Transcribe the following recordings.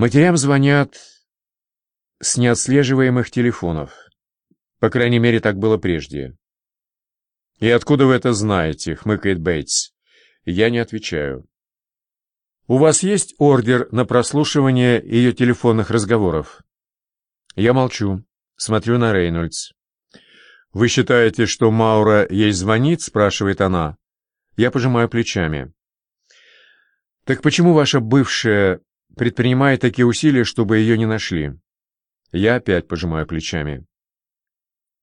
Матерям звонят с неотслеживаемых телефонов. По крайней мере, так было прежде. «И откуда вы это знаете?» — хмыкает Бейтс. Я не отвечаю. «У вас есть ордер на прослушивание ее телефонных разговоров?» Я молчу, смотрю на Рейнольдс. «Вы считаете, что Маура ей звонит?» — спрашивает она. Я пожимаю плечами. «Так почему ваша бывшая предпринимает такие усилия, чтобы ее не нашли?» Я опять пожимаю плечами.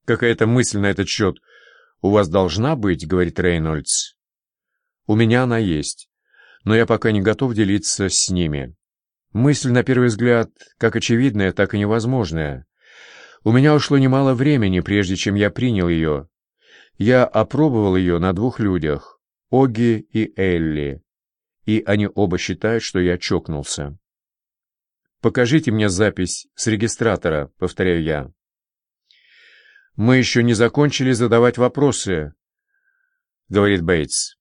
«Какая-то мысль на этот счет у вас должна быть», — говорит Рейнольдс. «У меня она есть, но я пока не готов делиться с ними. Мысль, на первый взгляд, как очевидная, так и невозможная. У меня ушло немало времени, прежде чем я принял ее. Я опробовал ее на двух людях, Оги и Элли, и они оба считают, что я чокнулся. «Покажите мне запись с регистратора», — повторяю я. «Мы еще не закончили задавать вопросы», — говорит Бейтс.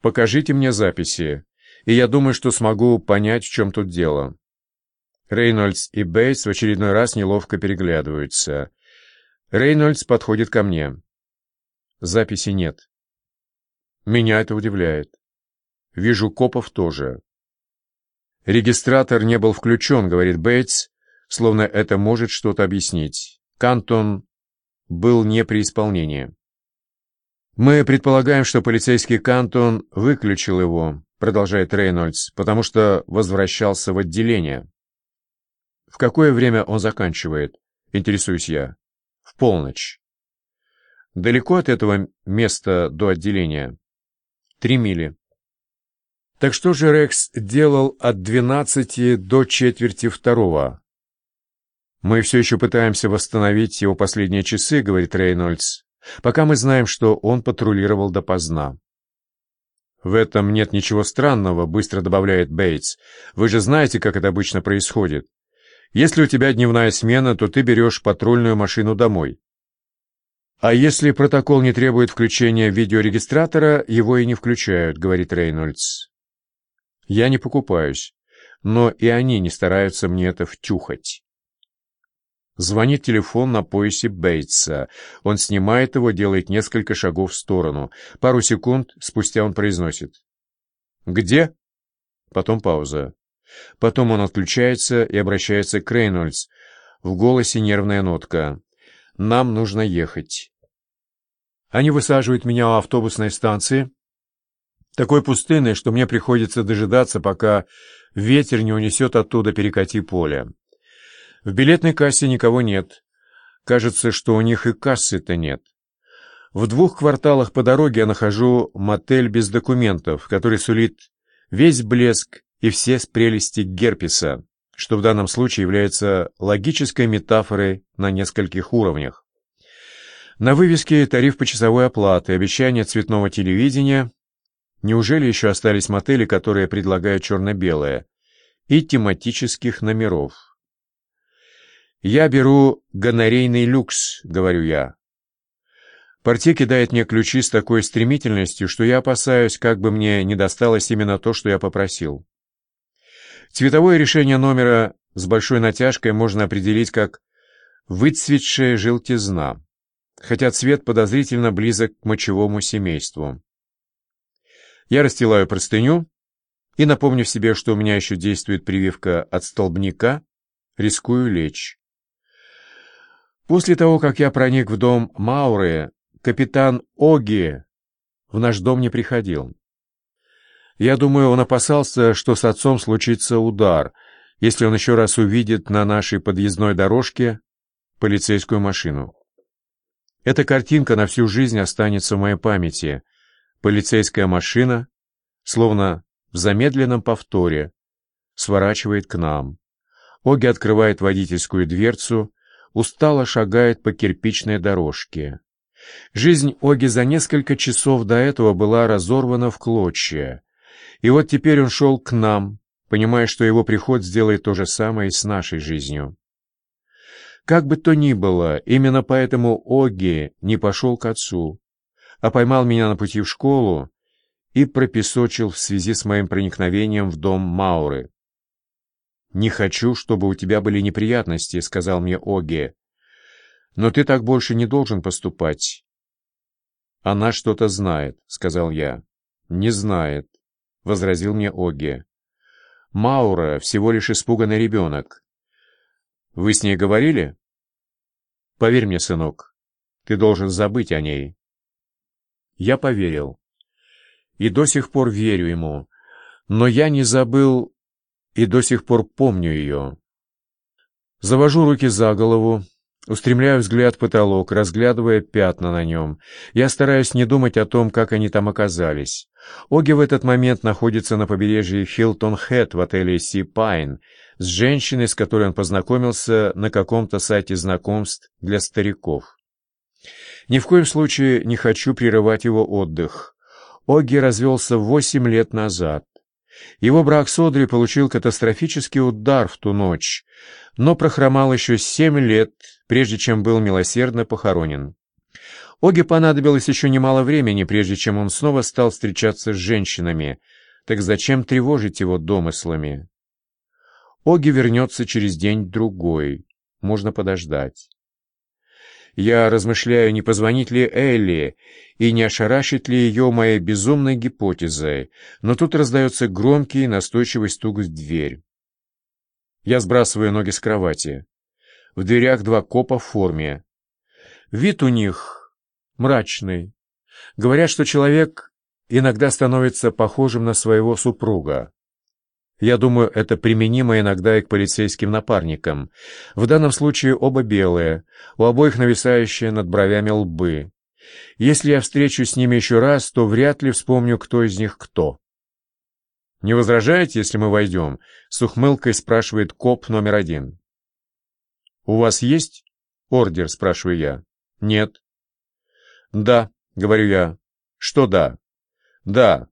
«Покажите мне записи, и я думаю, что смогу понять, в чем тут дело». Рейнольдс и Бейтс в очередной раз неловко переглядываются. Рейнольдс подходит ко мне. Записи нет. Меня это удивляет. Вижу копов тоже. Регистратор не был включен, говорит Бейтс, словно это может что-то объяснить. Кантон был не при исполнении. Мы предполагаем, что полицейский Кантон выключил его, продолжает Рейнольдс, потому что возвращался в отделение. В какое время он заканчивает? Интересуюсь я. В полночь. Далеко от этого места до отделения? Три мили. Так что же Рекс делал от двенадцати до четверти второго? Мы все еще пытаемся восстановить его последние часы, говорит Рейнольдс, пока мы знаем, что он патрулировал допоздна. В этом нет ничего странного, быстро добавляет Бейтс. Вы же знаете, как это обычно происходит. Если у тебя дневная смена, то ты берешь патрульную машину домой. А если протокол не требует включения видеорегистратора, его и не включают, говорит Рейнольдс. Я не покупаюсь, но и они не стараются мне это втюхать. Звонит телефон на поясе Бейтса. Он снимает его, делает несколько шагов в сторону. Пару секунд спустя он произносит. «Где?» Потом пауза. Потом он отключается и обращается к Рейнольдс. В голосе нервная нотка. «Нам нужно ехать». Они высаживают меня у автобусной станции, такой пустынной, что мне приходится дожидаться, пока ветер не унесет оттуда перекати поле. В билетной кассе никого нет. Кажется, что у них и кассы-то нет. В двух кварталах по дороге я нахожу мотель без документов, который сулит весь блеск и все прелести герпеса, что в данном случае является логической метафорой на нескольких уровнях. На вывеске тариф почасовой оплаты, обещание цветного телевидения Неужели еще остались мотели, которые предлагают черно-белое? И тематических номеров. «Я беру гонорейный люкс», — говорю я. Портье кидает мне ключи с такой стремительностью, что я опасаюсь, как бы мне не досталось именно то, что я попросил. Цветовое решение номера с большой натяжкой можно определить как «выцветшая желтизна», хотя цвет подозрительно близок к мочевому семейству. Я расстилаю простыню и, напомнив себе, что у меня еще действует прививка от столбняка, рискую лечь. После того, как я проник в дом Мауры, капитан Оги в наш дом не приходил. Я думаю, он опасался, что с отцом случится удар, если он еще раз увидит на нашей подъездной дорожке полицейскую машину. Эта картинка на всю жизнь останется в моей памяти — Полицейская машина, словно в замедленном повторе, сворачивает к нам. Оги открывает водительскую дверцу, устало шагает по кирпичной дорожке. Жизнь Оги за несколько часов до этого была разорвана в клочья. И вот теперь он шел к нам, понимая, что его приход сделает то же самое и с нашей жизнью. Как бы то ни было, именно поэтому Оги не пошел к отцу а поймал меня на пути в школу и пропесочил в связи с моим проникновением в дом Мауры. «Не хочу, чтобы у тебя были неприятности», — сказал мне Оги. «Но ты так больше не должен поступать». «Она что-то знает», — сказал я. «Не знает», — возразил мне Оги. «Маура всего лишь испуганный ребенок». «Вы с ней говорили?» «Поверь мне, сынок, ты должен забыть о ней». Я поверил. И до сих пор верю ему. Но я не забыл и до сих пор помню ее. Завожу руки за голову, устремляю взгляд в потолок, разглядывая пятна на нем. Я стараюсь не думать о том, как они там оказались. Оги в этот момент находится на побережье Хилтон-Хэт в отеле «Си Пайн» с женщиной, с которой он познакомился на каком-то сайте знакомств для стариков. Ни в коем случае не хочу прерывать его отдых. Оги развелся восемь лет назад. Его брак с Одри получил катастрофический удар в ту ночь, но прохромал еще семь лет, прежде чем был милосердно похоронен. Оге понадобилось еще немало времени, прежде чем он снова стал встречаться с женщинами, так зачем тревожить его домыслами? Оги вернется через день-другой, можно подождать. Я размышляю, не позвонить ли Элли и не ошарашить ли ее моей безумной гипотезой, но тут раздается громкий и настойчивый стук в дверь. Я сбрасываю ноги с кровати. В дверях два копа в форме. Вид у них мрачный. Говорят, что человек иногда становится похожим на своего супруга. Я думаю, это применимо иногда и к полицейским напарникам. В данном случае оба белые, у обоих нависающие над бровями лбы. Если я встречусь с ними еще раз, то вряд ли вспомню, кто из них кто. «Не возражаете, если мы войдем?» — с ухмылкой спрашивает коп номер один. «У вас есть ордер?» — спрашиваю я. «Нет». «Да», — говорю я. «Что да?» «Да,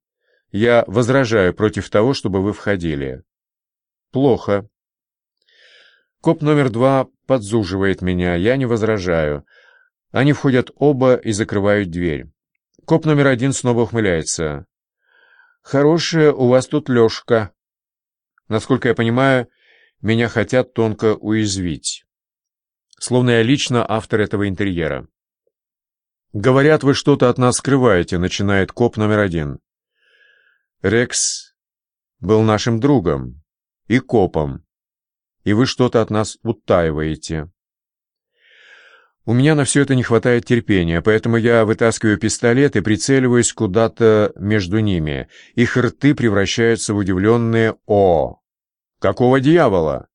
я возражаю против того, чтобы вы входили. Плохо. Коп номер два подзуживает меня, я не возражаю. Они входят оба и закрывают дверь. Коп номер один снова ухмыляется. «Хорошая у вас тут лёжка. Насколько я понимаю, меня хотят тонко уязвить. Словно я лично автор этого интерьера. «Говорят, вы что-то от нас скрываете», — начинает коп номер один. Рекс был нашим другом и копом, и вы что-то от нас утаиваете. У меня на все это не хватает терпения, поэтому я вытаскиваю пистолет и прицеливаюсь куда-то между ними. Их рты превращаются в удивленные «О!». «Какого дьявола?»